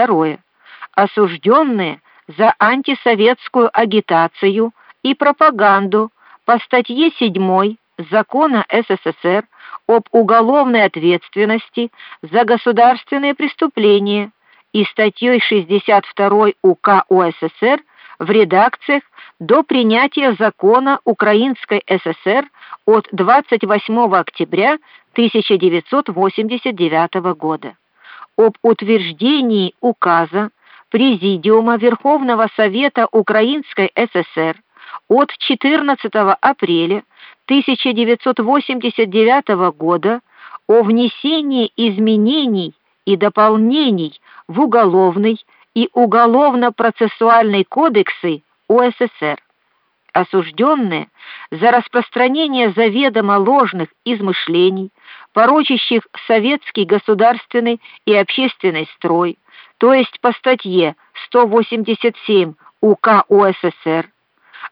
Второе. Осужденные за антисоветскую агитацию и пропаганду по статье 7 Закона СССР об уголовной ответственности за государственные преступления и статьей 62 УК УССР в редакциях до принятия закона Украинской ССР от 28 октября 1989 года об утверждении указа Президиума Верховного Совета Украинской ССР от 14 апреля 1989 года о внесении изменений и дополнений в уголовный и уголовно-процессуальный кодексы УССР. Осужденные за распространение заведомо ложных измышлений, порочащих советский государственный и общественный строй, то есть по статье 187 УК УССР,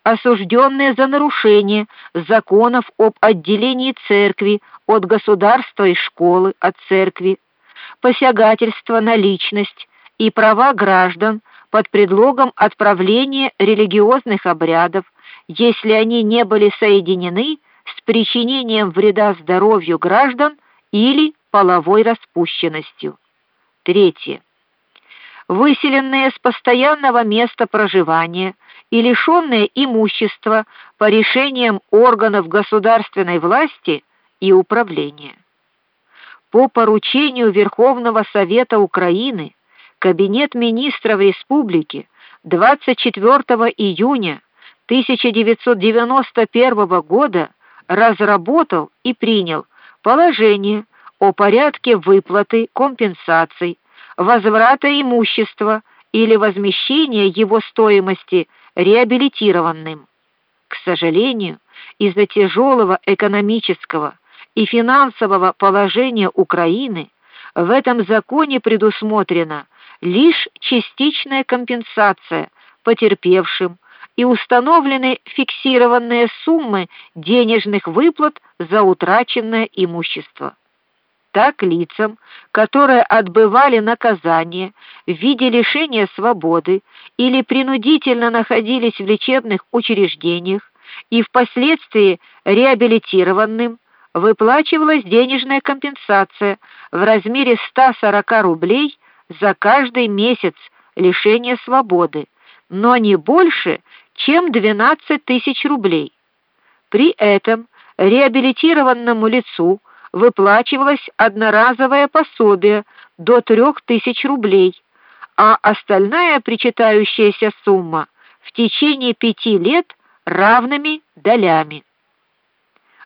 осужденные за нарушение законов об отделении церкви от государства и школы от церкви, посягательство на личность и права граждан под предлогом отправления религиозных обрядов, если они не были соединены с причинением вреда здоровью граждан или половой распущенностью. Третье. Выселенные с постоянного места проживания и лишенные имущества по решениям органов государственной власти и управления. По поручению Верховного Совета Украины Кабинет министров республики 24 июня 1991 года разработал и принял положение о порядке выплаты компенсаций, возврата имущества или возмещения его стоимости реабилитированным. К сожалению, из-за тяжелого экономического и финансового положения Украины в этом законе предусмотрено лишь частичная компенсация потерпевшим и установлены фиксированные суммы денежных выплат за утраченное имущество. Так лицам, которые отбывали наказание в виде лишения свободы или принудительно находились в лечебных учреждениях и впоследствии реабилитированным, выплачивалась денежная компенсация в размере 140 рублей за каждый месяц лишения свободы, но не больше, чем 12 тысяч рублей. При этом реабилитированному лицу выплачивалось одноразовое пособие до 3000 рублей, а остальная причитающаяся сумма в течение пяти лет равными долями.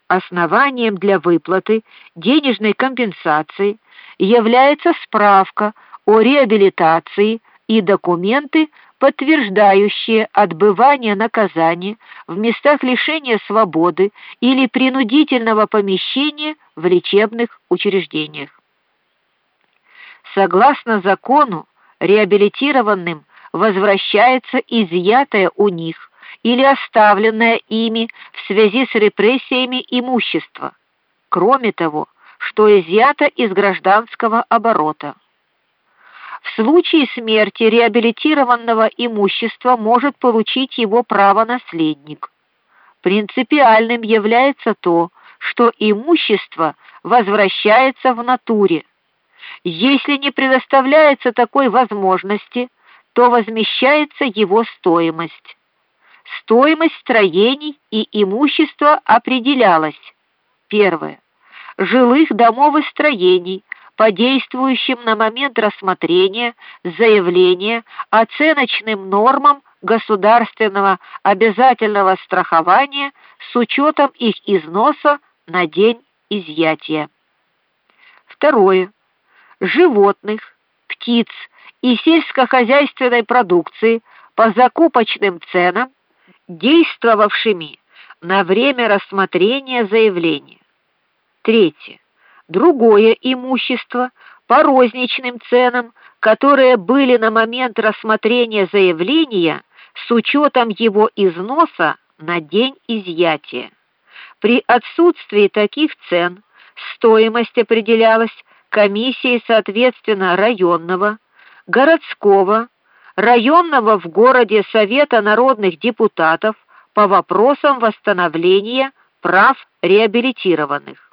Основанием для выплаты денежной компенсации является справка о реабилитации и документы, подтверждающие отбывание наказания в местах лишения свободы или принудительного помещения в лечебных учреждениях. Согласно закону, реабилитированным возвращается изъятое у них или оставленное ими в связи с репрессиями имущество, кроме того, что изъято из гражданского оборота. В случае смерти реабилитированного имущества может получить его правонаследник. Принципиальным является то, что имущество возвращается в натуре. Если не предоставляется такой возможности, то возмещается его стоимость. Стоимость строений и имущества определялась: первое жилых домов и строений, по действующим на момент рассмотрения заявления оценочным нормам государственного обязательного страхования с учетом их износа на день изъятия. Второе. Животных, птиц и сельскохозяйственной продукции по закупочным ценам, действовавшими на время рассмотрения заявления. Третье другое имущество по розничным ценам, которые были на момент рассмотрения заявления с учетом его износа на день изъятия. При отсутствии таких цен стоимость определялась комиссией соответственно районного, городского, районного в городе Совета народных депутатов по вопросам восстановления прав реабилитированных.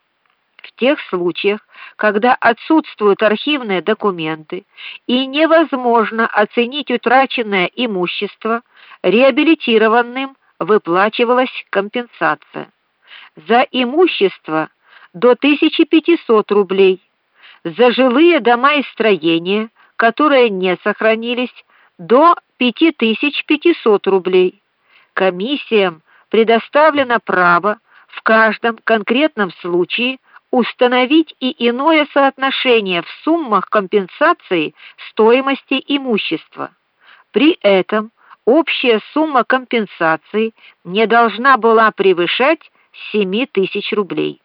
В тех случаях, когда отсутствуют архивные документы и невозможно оценить утраченное имущество, реабилитированным выплачивалась компенсация. За имущество до 1500 рублей, за жилые дома и строения, которые не сохранились, до 5500 рублей. Комиссиям предоставлено право в каждом конкретном случае установить и иное соотношение в суммах компенсации стоимости имущества. При этом общая сумма компенсации не должна была превышать 7 тысяч рублей.